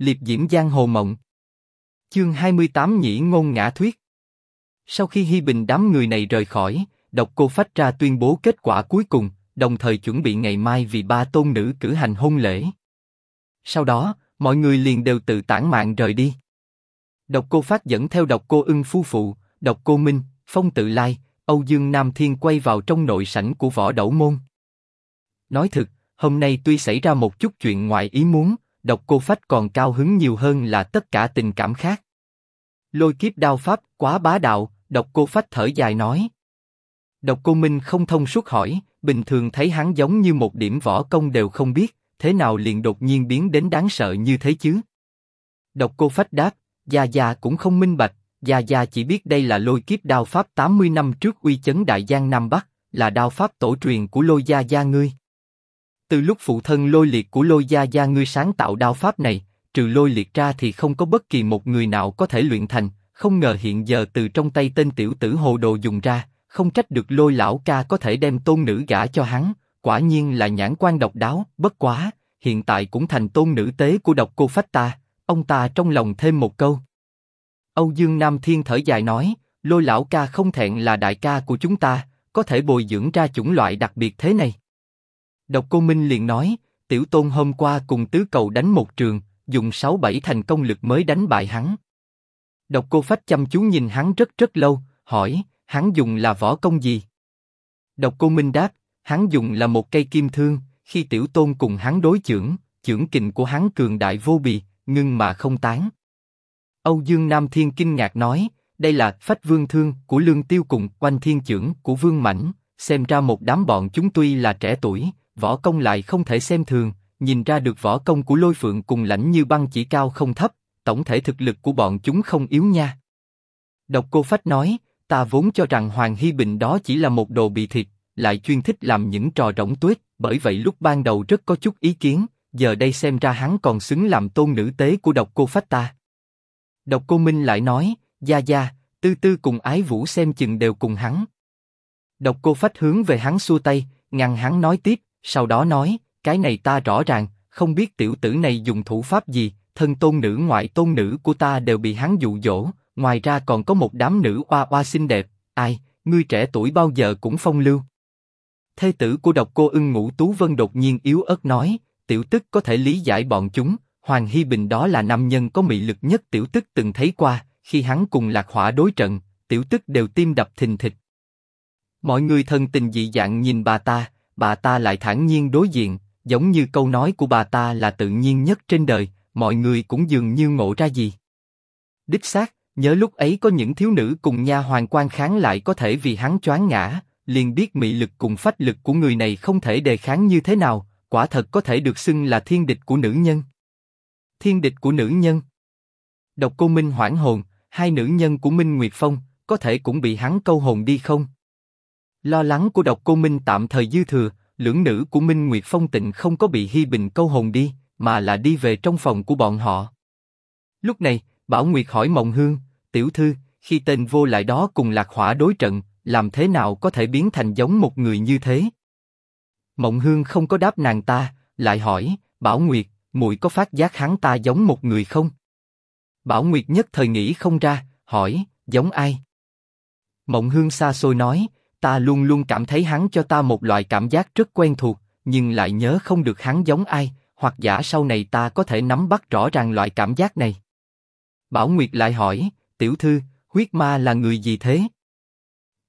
liệp diễm giang hồ mộng. Chương 28 nhĩ ngôn ngã thuyết. Sau khi Hi Bình đám người này rời khỏi, độc cô phách ra tuyên bố kết quả cuối cùng, đồng thời chuẩn bị ngày mai vì ba tôn nữ cử hành hôn lễ. Sau đó, mọi người liền đều tự tản mạng rời đi. Độc cô phát dẫn theo độc cô ưng phu phụ, độc cô minh, phong tự lai, Âu Dương Nam Thiên quay vào trong nội sảnh của võ đẩu môn. Nói thực, hôm nay tuy xảy ra một chút chuyện ngoài ý muốn, độc cô phách còn cao hứng nhiều hơn là tất cả tình cảm khác. Lôi kiếp đao pháp quá bá đạo, độc cô phách thở dài nói. Độc cô Minh không thông suốt hỏi, bình thường thấy hắn giống như một điểm võ công đều không biết, thế nào liền đột nhiên biến đến đáng sợ như thế chứ? Độc cô phách đáp, Gia Gia cũng không minh bạch, Gia Gia chỉ biết đây là lôi kiếp đao pháp 80 năm trước uy chấn đại giang Nam Bắc, là đao pháp tổ truyền của lôi Gia Gia ngươi. Từ lúc phụ thân lôi liệt của lôi Gia Gia ngươi sáng tạo đao pháp này, trừ lôi liệt ra thì không có bất kỳ một người nào có thể luyện thành, không ngờ hiện giờ từ trong tay tên tiểu tử hồ đồ dùng ra, không trách được lôi lão ca có thể đem tôn nữ gả cho hắn, quả nhiên là nhãn quan độc đáo, bất quá, hiện tại cũng thành tôn nữ tế của độc cô phách ta, ông ta trong lòng thêm một câu. Âu Dương Nam Thiên thở dài nói, lôi lão ca không thẹn là đại ca của chúng ta, có thể bồi dưỡng ra chủng loại đặc biệt thế này. Độc Cô Minh liền nói, tiểu tôn hôm qua cùng tứ cầu đánh một trường, dùng sáu bảy thành công lực mới đánh bại hắn. Độc Cô Phách chăm chú nhìn hắn rất rất lâu, hỏi, hắn dùng là võ công gì? Độc Cô Minh đáp, hắn dùng là một cây kim thương, khi tiểu tôn cùng hắn đối chưởng, chưởng kình của hắn cường đại vô bì, ngưng mà không tán. Âu Dương Nam Thiên kinh ngạc nói, đây là phách vương thương của lương tiêu cùng quanh thiên chưởng của vương mãnh, xem ra một đám bọn chúng tuy là trẻ tuổi, võ công lại không thể xem thường, nhìn ra được võ công của lôi phượng cùng lãnh như băng chỉ cao không thấp, tổng thể thực lực của bọn chúng không yếu nha. Độc cô phách nói, ta vốn cho rằng Hoàng Hy Bình đó chỉ là một đồ bị thịt, lại chuyên thích làm những trò rỗng tuyết, bởi vậy lúc ban đầu rất có chút ý kiến, giờ đây xem ra hắn còn xứng làm tôn nữ tế của độc cô phách ta. Độc cô Minh lại nói, gia gia, tư tư cùng ái vũ xem chừng đều cùng hắn. Độc cô phách hướng về hắn xua tay, ngăn hắn nói tiếp, sau đó nói, cái này ta rõ ràng, không biết tiểu tử này dùng thủ pháp gì, thân tôn nữ ngoại tôn nữ của ta đều bị hắn dụ dỗ, ngoài ra còn có một đám nữ oa oa xinh đẹp, ai, ngươi trẻ tuổi bao giờ cũng phong lưu. Thê tử của độc cô ưng ngũ tú vân đột nhiên yếu ớt nói, tiểu tức có thể lý giải bọn chúng, Hoàng Hy Bình đó là nam nhân có mị lực nhất tiểu tức từng thấy qua, khi hắn cùng lạc hỏa đối trận, tiểu tức đều tim đập thình thịch. Mọi người thân tình dị dạng nhìn bà ta, bà ta lại thản nhiên đối diện, giống như câu nói của bà ta là tự nhiên nhất trên đời, mọi người cũng dường như ngộ ra gì. Đích xác, nhớ lúc ấy có những thiếu nữ cùng nha hoàng quan kháng lại có thể vì hắn choáng ngã, liền biết mị lực cùng phách lực của người này không thể đề kháng như thế nào, quả thật có thể được xưng là thiên địch của nữ nhân. Thiên địch của nữ nhân. Độc cô Minh hoảng hồn, hai nữ nhân của Minh Nguyệt Phong, có thể cũng bị hắn câu hồn đi không? Lo lắng của độc cô Minh tạm thời dư thừa, lưỡng nữ của Minh Nguyệt Phong tịnh không có bị Hi Bình câu hồn đi, mà là đi về trong phòng của bọn họ. Lúc này, Bảo Nguyệt hỏi Mộng Hương, tiểu thư, khi tên vô lại đó cùng lạc hỏa đối trận, làm thế nào có thể biến thành giống một người như thế? Mộng Hương không có đáp nàng ta, lại hỏi, Bảo Nguyệt, muội có phát giác hắn ta giống một người không? Bảo Nguyệt nhất thời nghĩ không ra, hỏi, giống ai? Mộng Hương xa xôi nói, ta luôn luôn cảm thấy hắn cho ta một loại cảm giác rất quen thuộc, nhưng lại nhớ không được hắn giống ai, hoặc giả sau này ta có thể nắm bắt rõ ràng loại cảm giác này. Bảo Nguyệt lại hỏi, tiểu thư, huyết ma là người gì thế?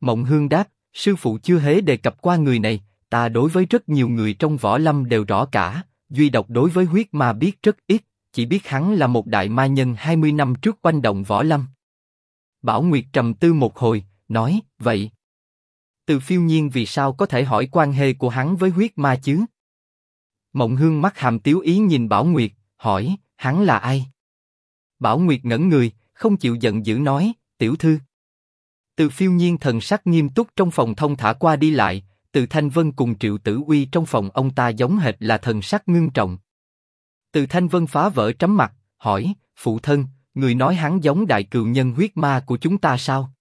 Mộng Hương đáp, sư phụ chưa hề đề cập qua người này, ta đối với rất nhiều người trong võ lâm đều rõ cả, duy độc đối với huyết ma biết rất ít, chỉ biết hắn là một đại ma nhân 20 năm trước quanh động võ lâm. Bảo Nguyệt trầm tư một hồi, nói, vậy. Từ phiêu nhiên vì sao có thể hỏi quan hệ của hắn với huyết ma chứ? Mộng Hương mắt hàm tiếu ý nhìn Bảo Nguyệt, hỏi, hắn là ai? Bảo Nguyệt ngẩn người, không chịu giận dữ nói, tiểu thư. Từ phiêu nhiên thần sắc nghiêm túc trong phòng thông thả qua đi lại, từ Thanh Vân cùng Triệu Tử Uy trong phòng ông ta giống hệt là thần sắc ngưng trọng. Từ Thanh Vân phá vỡ trắm mặt, hỏi, phụ thân, người nói hắn giống đại cừu nhân huyết ma của chúng ta sao?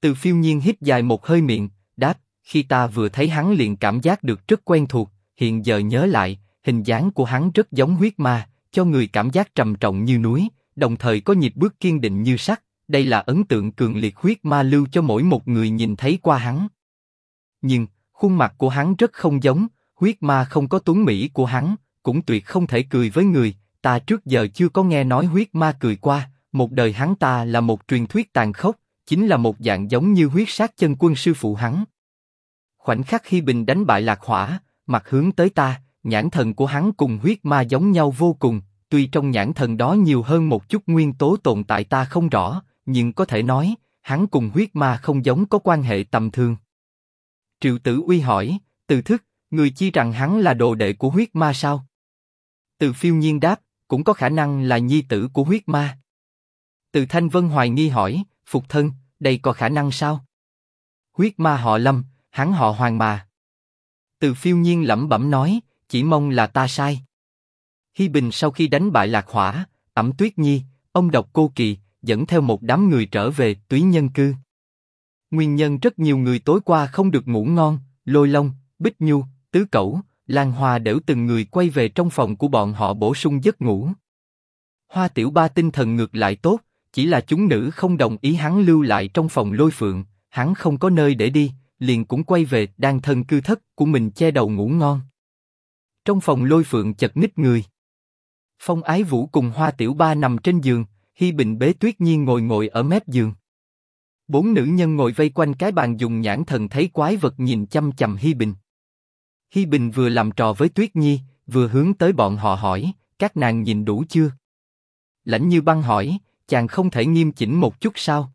Từ phiêu nhiên hít dài một hơi miệng, đáp, khi ta vừa thấy hắn liền cảm giác được rất quen thuộc, hiện giờ nhớ lại, hình dáng của hắn rất giống huyết ma, cho người cảm giác trầm trọng như núi, đồng thời có nhịp bước kiên định như sắt. Đây là ấn tượng cường liệt huyết ma lưu cho mỗi một người nhìn thấy qua hắn. Nhưng, khuôn mặt của hắn rất không giống, huyết ma không có tuấn mỹ của hắn, cũng tuyệt không thể cười với người, ta trước giờ chưa có nghe nói huyết ma cười qua, một đời hắn ta là một truyền thuyết tàn khốc, chính là một dạng giống như huyết sát chân quân sư phụ hắn. Khoảnh khắc khi Bình đánh bại Lạc Hỏa, mặt hướng tới ta, nhãn thần của hắn cùng huyết ma giống nhau vô cùng, tuy trong nhãn thần đó nhiều hơn một chút nguyên tố tồn tại ta không rõ, nhưng có thể nói, hắn cùng huyết ma không giống có quan hệ tầm thường. Triệu Tử Uy hỏi, từ thức, người chi rằng hắn là đồ đệ của huyết ma sao? Từ phiêu nhiên đáp, cũng có khả năng là nhi tử của huyết ma. Từ Thanh Vân hoài nghi hỏi, Phục thân, đây có khả năng sao? Huyết ma họ Lâm, hắn họ Hoàng mà. Từ phiêu nhiên lẩm bẩm nói, chỉ mong là ta sai. Hi Bình sau khi đánh bại Lạc Hỏa, ẩm Tuyết Nhi, ông độc cô kỳ, dẫn theo một đám người trở về túy nhân cư. Nguyên nhân rất nhiều người tối qua không được ngủ ngon, Lôi Long, Bích Nhu, Tứ Cẩu, Lan Hoa đều từng người quay về trong phòng của bọn họ bổ sung giấc ngủ. Hoa Tiểu Ba tinh thần ngược lại tốt, chỉ là chúng nữ không đồng ý hắn lưu lại trong phòng lôi phượng, hắn không có nơi để đi, liền cũng quay về đang thân cư thất của mình che đầu ngủ ngon. Trong phòng lôi phượng chật ních người. Phong Ái Vũ cùng Hoa Tiểu Ba nằm trên giường, Hi Bình bế Tuyết Nhiên ngồi ngồi ở mép giường. Bốn nữ nhân ngồi vây quanh cái bàn dùng nhãn thần thấy quái vật nhìn chăm chăm Hi Bình. Hi Bình vừa làm trò với Tuyết Nhi, vừa hướng tới bọn họ hỏi, các nàng nhìn đủ chưa? Lãnh Như Băng hỏi, chàng không thể nghiêm chỉnh một chút sao?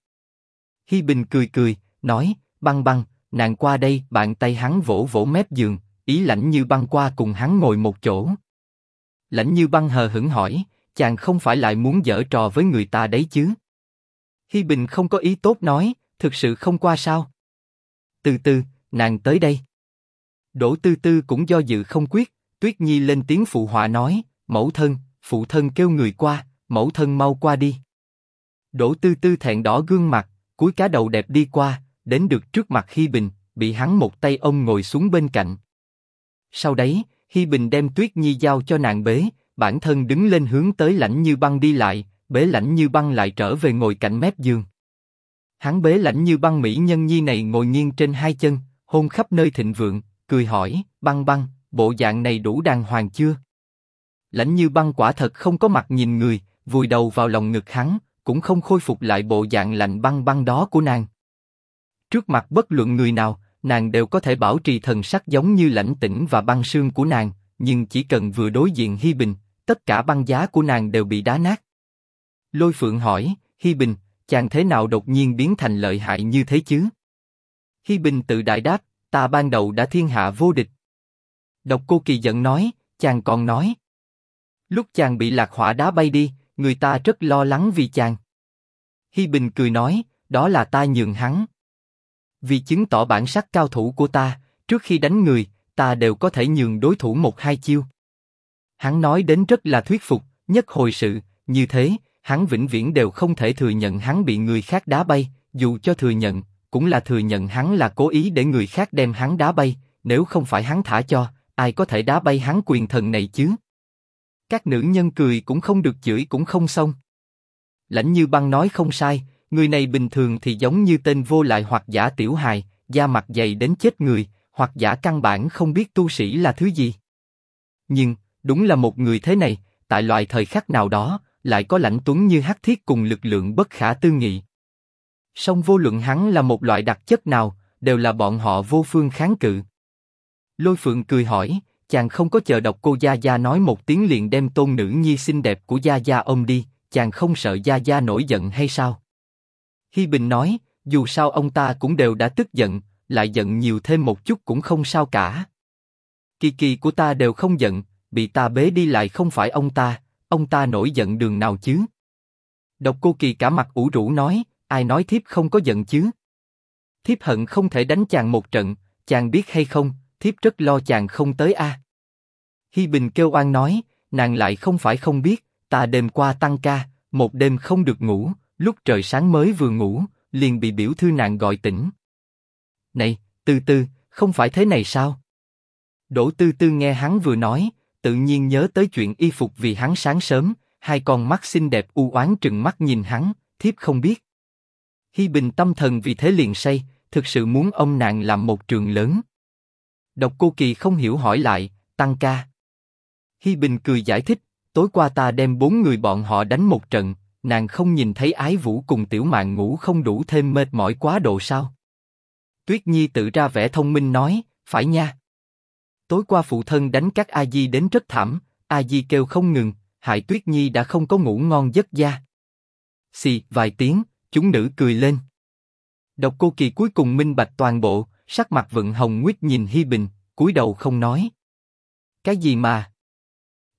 Hi Bình cười cười, nói, Băng Băng, nàng qua đây, bạn tay hắn vỗ vỗ mép giường, ý Lãnh Như Băng qua cùng hắn ngồi một chỗ. Lãnh Như Băng hờ hững hỏi, chàng không phải lại muốn dở trò với người ta đấy chứ? Hi Bình không có ý tốt nói, thực sự không qua sao? Từ từ, nàng tới đây. Đỗ Tư Tư cũng do dự không quyết, Tuyết Nhi lên tiếng phụ họa nói, mẫu thân, phụ thân kêu người qua, mẫu thân mau qua đi. Đỗ Tư Tư thẹn đỏ gương mặt, cúi cá đầu đẹp đi qua, đến được trước mặt Hi Bình, bị hắn một tay ôm ngồi xuống bên cạnh. Sau đấy, Hi Bình đem Tuyết Nhi giao cho nàng bế, bản thân đứng lên hướng tới lãnh như băng đi lại, bế lãnh như băng lại trở về ngồi cạnh mép giường. Hắn bế lãnh như băng mỹ nhân nhi này ngồi nghiêng trên hai chân, hôn khắp nơi thịnh vượng, cười hỏi, băng băng, bộ dạng này đủ đàng hoàng chưa? Lãnh như băng quả thật không có mặt nhìn người, vùi đầu vào lòng ngực hắn, cũng không khôi phục lại bộ dạng lạnh băng băng đó của nàng. Trước mặt bất luận người nào, nàng đều có thể bảo trì thần sắc giống như lãnh tĩnh và băng sương của nàng, nhưng chỉ cần vừa đối diện Hi Bình, tất cả băng giá của nàng đều bị đá nát. Lôi Phượng hỏi, Hi Bình, chàng thế nào đột nhiên biến thành lợi hại như thế chứ? Hi Bình tự đại đáp, ta ban đầu đã thiên hạ vô địch. Độc Cô Kỳ giận nói, chàng còn nói. Lúc chàng bị lạc hỏa đá bay đi, người ta rất lo lắng vì chàng. Hi Bình cười nói, đó là ta nhường hắn. Vì chứng tỏ bản sắc cao thủ của ta, trước khi đánh người, ta đều có thể nhường đối thủ một hai chiêu. Hắn nói đến rất là thuyết phục, nhất hồi sự, như thế, hắn vĩnh viễn đều không thể thừa nhận hắn bị người khác đá bay, dù cho thừa nhận, cũng là thừa nhận hắn là cố ý để người khác đem hắn đá bay, nếu không phải hắn thả cho, ai có thể đá bay hắn quyền thần này chứ? Các nữ nhân cười cũng không được chửi cũng không xong. Lãnh Như Băng nói không sai, người này bình thường thì giống như tên vô lại hoặc giả tiểu hài, da mặt dày đến chết người, hoặc giả căn bản không biết tu sĩ là thứ gì. Nhưng, đúng là một người thế này, tại loại thời khắc nào đó, lại có lãnh tuấn như hắc thiết cùng lực lượng bất khả tư nghị. Song vô luận hắn là một loại đặc chất nào, đều là bọn họ vô phương kháng cự. Lôi Phượng cười hỏi, chàng không có chờ đọc cô Gia Gia nói một tiếng liền đem tôn nữ nhi xinh đẹp của Gia Gia ôm đi, chàng không sợ Gia Gia nổi giận hay sao? Hi Bình nói, dù sao ông ta cũng đều đã tức giận, lại giận nhiều thêm một chút cũng không sao cả. Kỳ kỳ của ta đều không giận, bị ta bế đi lại không phải ông ta, ông ta nổi giận đường nào chứ? Độc cô kỳ cả mặt ủ rũ nói, ai nói thiếp không có giận chứ? Thiếp hận không thể đánh chàng một trận, chàng biết hay không, thiếp rất lo chàng không tới a. Hi Bình kêu oan nói, nàng lại không phải không biết, ta đêm qua tăng ca, một đêm không được ngủ, lúc trời sáng mới vừa ngủ, liền bị biểu thư nàng gọi tỉnh. Này, Tư Tư, không phải thế này sao? Đỗ Tư Tư nghe hắn vừa nói, tự nhiên nhớ tới chuyện y phục vì hắn sáng sớm, hai con mắt xinh đẹp u oán trừng mắt nhìn hắn, thiếp không biết. Hi Bình tâm thần vì thế liền say, thực sự muốn ông nàng làm một trường lớn. Độc Cô Kỳ không hiểu hỏi lại, tăng ca. Hi Bình cười giải thích, tối qua ta đem bốn người bọn họ đánh một trận, nàng không nhìn thấy ái vũ cùng tiểu mạn ngủ không đủ thêm mệt mỏi quá độ sao? Tuyết Nhi tự ra vẻ thông minh nói, phải nha. Tối qua phụ thân đánh các A Di đến rất thảm, A Di kêu không ngừng, hại Tuyết Nhi đã không có ngủ ngon giấc da. Xì, vài tiếng, chúng nữ cười lên. Độc Cô Kỳ cuối cùng minh bạch toàn bộ, sắc mặt vận hồng nguyết nhìn Hi Bình, cúi đầu không nói. Cái gì mà?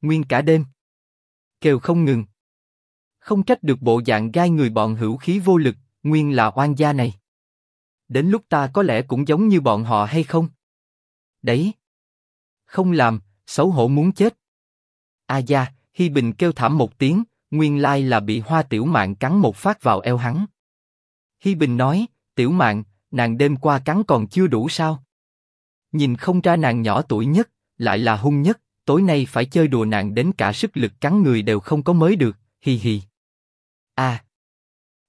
Nguyên cả đêm. Kêu không ngừng. Không trách được bộ dạng gai người bọn hữu khí vô lực, nguyên là oan gia này. Đến lúc ta có lẽ cũng giống như bọn họ hay không? Đấy. Không làm, xấu hổ muốn chết. A gia, Hi Bình kêu thảm một tiếng, nguyên lai là bị Hoa Tiểu Mạn cắn một phát vào eo hắn. Hi Bình nói, Tiểu Mạn, nàng đêm qua cắn còn chưa đủ sao? Nhìn không ra nàng nhỏ tuổi nhất, lại là hung nhất, tối nay phải chơi đùa nàng đến cả sức lực cắn người đều không có mới được, hi hi. A, à,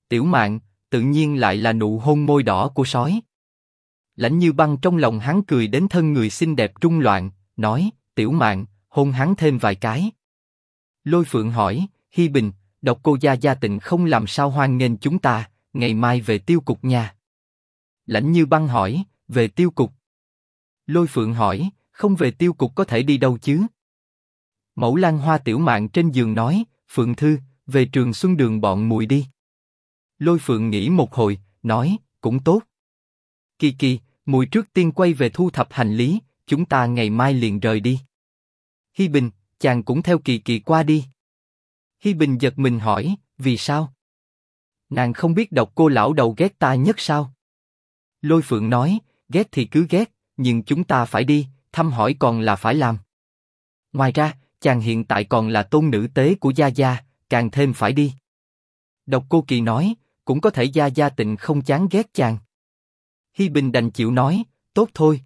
Tiểu mạng, tự nhiên lại là nụ hôn môi đỏ của sói. Lãnh như băng trong lòng hắn cười đến thân người xinh đẹp trung loạn, nói, Tiểu mạng, hôn hắn thêm vài cái. Lôi Phượng hỏi, Hi Bình, độc cô gia gia tịnh không làm sao hoan nghênh chúng ta, ngày mai về tiêu cục nhà. Lãnh Như Băng hỏi, về tiêu cục. Lôi Phượng hỏi, không về tiêu cục có thể đi đâu chứ? Mẫu Lan Hoa tiểu mạng trên giường nói, Phượng Thư, về trường Xuân Đường bọn mùi đi. Lôi Phượng nghĩ một hồi, nói, cũng tốt. Kỳ kỳ, mùi trước tiên quay về thu thập hành lý, chúng ta ngày mai liền rời đi. Hi Bình, chàng cũng theo kỳ kỳ qua đi. Hi Bình giật mình hỏi, vì sao? Nàng không biết độc cô lão đầu ghét ta nhất sao? Lôi Phượng nói, ghét thì cứ ghét, nhưng chúng ta phải đi, thăm hỏi còn là phải làm. Ngoài ra, chàng hiện tại còn là tôn nữ tế của Gia Gia, càng thêm phải đi. Độc Cô Kỳ nói, cũng có thể Gia Gia tịnh không chán ghét chàng. Hi Bình đành chịu nói, tốt thôi.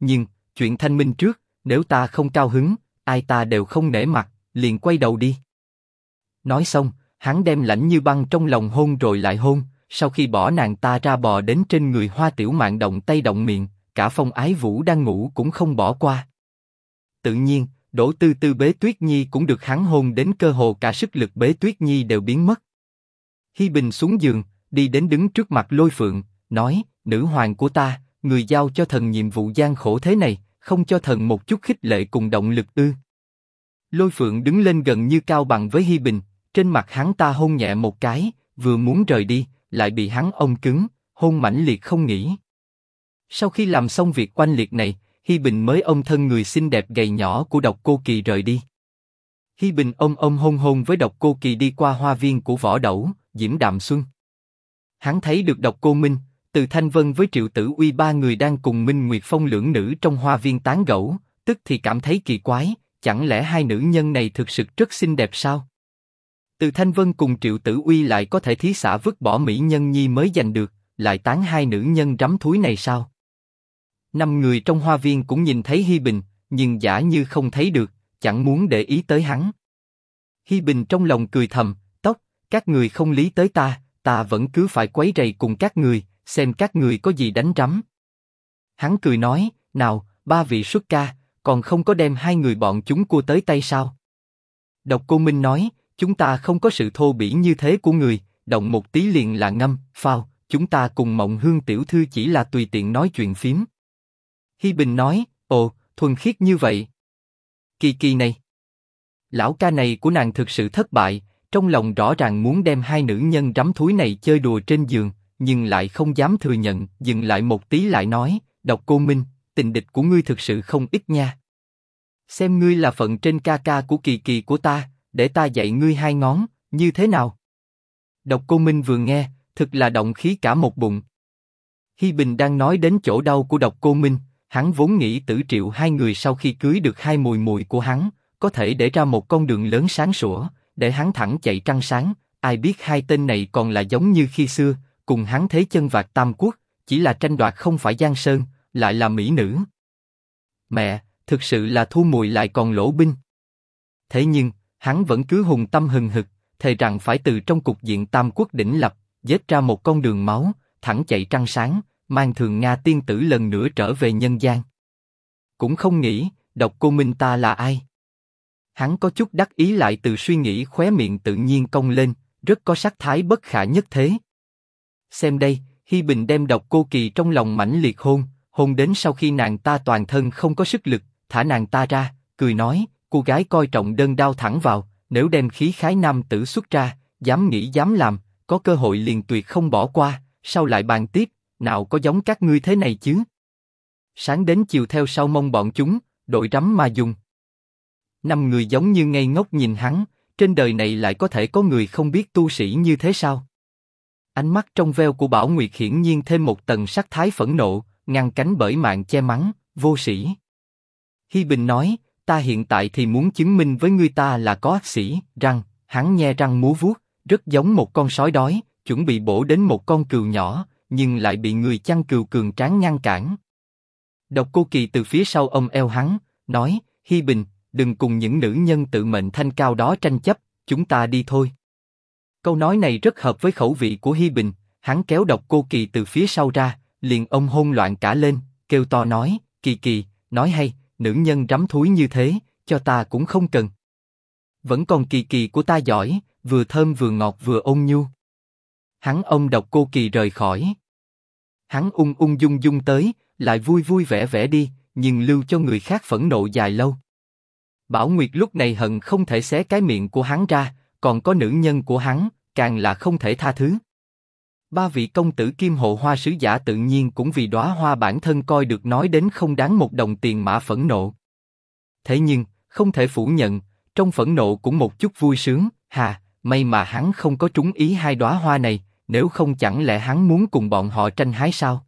Nhưng, chuyện thanh minh trước, nếu ta không cao hứng, ai ta đều không nể mặt, liền quay đầu đi. Nói xong, hắn đem lạnh như băng trong lòng hôn rồi lại hôn, sau khi bỏ nàng ta ra bò đến trên người hoa tiểu mạng động tay động miệng, cả phong ái vũ đang ngủ cũng không bỏ qua. Tự nhiên, đổ tư tư bế tuyết nhi cũng được hắn hôn đến cơ hồ cả sức lực bế tuyết nhi đều biến mất. Hi Bình xuống giường, đi đến đứng trước mặt lôi phượng, nói, nữ hoàng của ta, người giao cho thần nhiệm vụ gian khổ thế này, không cho thần một chút khích lệ cùng động lực ư? Lôi phượng đứng lên gần như cao bằng với Hi Bình, trên mặt hắn ta hôn nhẹ một cái, vừa muốn rời đi, lại bị hắn ôm cứng, hôn mãnh liệt không nghỉ. Sau khi làm xong việc quanh liệt này, Hi Bình mới ôm thân người xinh đẹp gầy nhỏ của Độc Cô Kỳ rời đi. Hi Bình ôm ôm hôn hôn với Độc Cô Kỳ đi qua hoa viên của Võ Đẩu, Diễm Đạm Xuân. Hắn thấy được Độc Cô Minh, từ Thanh Vân với Triệu Tử Uy ba người đang cùng Minh Nguyệt Phong lưỡng nữ trong hoa viên tán gẫu, tức thì cảm thấy kỳ quái, chẳng lẽ hai nữ nhân này thực sự rất xinh đẹp sao? Từ Thanh Vân cùng Triệu Tử Uy lại có thể thí xả vứt bỏ mỹ nhân nhi mới giành được, lại tán hai nữ nhân rắm thúi này sao? Năm người trong hoa viên cũng nhìn thấy Hi Bình, nhưng giả như không thấy được, chẳng muốn để ý tới hắn. Hi Bình trong lòng cười thầm, tóc, các người không lý tới ta, ta vẫn cứ phải quấy rầy cùng các người, xem các người có gì đánh rắm. Hắn cười nói, nào, ba vị xuất ca, còn không có đem hai người bọn chúng cua tới tay sao? Độc Cô Minh nói, chúng ta không có sự thô bỉ như thế của người, động một tí liền là ngâm, phao, chúng ta cùng Mộng Hương tiểu thư chỉ là tùy tiện nói chuyện phím. Hi Bình nói, ồ, thuần khiết như vậy. Kỳ kỳ này, lão ca này của nàng thực sự thất bại, trong lòng rõ ràng muốn đem hai nữ nhân rắm thúi này chơi đùa trên giường, nhưng lại không dám thừa nhận, dừng lại một tí lại nói, độc cô Minh, tình địch của ngươi thực sự không ít nha. Xem ngươi là phận trên ca ca của kỳ kỳ của ta, để ta dạy ngươi hai ngón, như thế nào? Độc Cô Minh vừa nghe, thực là động khí cả một bụng. Hi Bình đang nói đến chỗ đau của Độc Cô Minh, hắn vốn nghĩ Tử Triệu hai người sau khi cưới được hai mùi mùi của hắn, có thể để ra một con đường lớn sáng sủa, để hắn thẳng chạy trăng sáng. Ai biết hai tên này còn là giống như khi xưa, cùng hắn thế chân vạc tam quốc, chỉ là tranh đoạt không phải giang sơn, lại là mỹ nữ. Mẹ, thực sự là thu mùi lại còn lỗ binh. Thế nhưng, hắn vẫn cứ hùng tâm hừng hực, thề rằng phải từ trong cục diện tam quốc đỉnh lập, dết ra một con đường máu, thẳng chạy trăng sáng, mang thường Nga tiên tử lần nữa trở về nhân gian. Cũng không nghĩ, độc cô Minh ta là ai? Hắn có chút đắc ý lại từ suy nghĩ khóe miệng tự nhiên cong lên, rất có sắc thái bất khả nhất thế. Xem đây, Hi Bình đem độc cô kỳ trong lòng mãnh liệt hôn, hôn đến sau khi nàng ta toàn thân không có sức lực, thả nàng ta ra, cười nói, cô gái coi trọng đơn đao thẳng vào, nếu đem khí khái nam tử xuất ra, dám nghĩ dám làm, có cơ hội liền tuyệt không bỏ qua, sau lại bàn tiếp, nào có giống các ngươi thế này chứ? Sáng đến chiều theo sau mong bọn chúng, đội rắm mà dùng. Năm người giống như ngây ngốc nhìn hắn, trên đời này lại có thể có người không biết tu sĩ như thế sao? Ánh mắt trong veo của Bảo Nguyệt hiển nhiên thêm một tầng sắc thái phẫn nộ, ngăn cánh bởi mạng che mắng, vô sĩ. Hi Bình nói, ta hiện tại thì muốn chứng minh với ngươi ta là có sĩ, răng, hắn nhe răng múa vuốt, rất giống một con sói đói, chuẩn bị bổ đến một con cừu nhỏ, nhưng lại bị người chăn cừu cường tráng ngăn cản. Độc Cô Kỳ từ phía sau ông eo hắn, nói, Hi Bình, đừng cùng những nữ nhân tự mệnh thanh cao đó tranh chấp, chúng ta đi thôi. Câu nói này rất hợp với khẩu vị của Hi Bình, hắn kéo Độc Cô Kỳ từ phía sau ra, liền ông hôn loạn cả lên, kêu to nói, Kỳ Kỳ, nói hay, nữ nhân rắm thúi như thế, cho ta cũng không cần. Vẫn còn Kỳ Kỳ của ta giỏi, vừa thơm vừa ngọt vừa ôn nhu. Hắn ông Độc Cô Kỳ rời khỏi. Hắn ung ung dung dung tới, lại vui vui vẻ vẻ đi, nhưng lưu cho người khác phẫn nộ dài lâu. Bảo Nguyệt lúc này hận không thể xé cái miệng của hắn ra, còn có nữ nhân của hắn, càng là không thể tha thứ. Ba vị công tử kim hộ hoa sứ giả tự nhiên cũng vì đóa hoa bản thân coi được nói đến không đáng một đồng tiền mà phẫn nộ. Thế nhưng, không thể phủ nhận, trong phẫn nộ cũng một chút vui sướng, hà, may mà hắn không có trúng ý hai đóa hoa này, nếu không chẳng lẽ hắn muốn cùng bọn họ tranh hái sao?